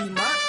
lima